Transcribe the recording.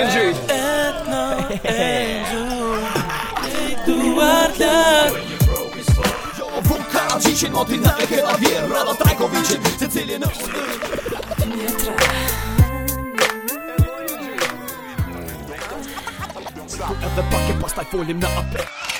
Jo, Vuka Gjishin motin në e kena vjerë Rada Trajkovicin Se cilin është Edhe pak e pastaj folim në apel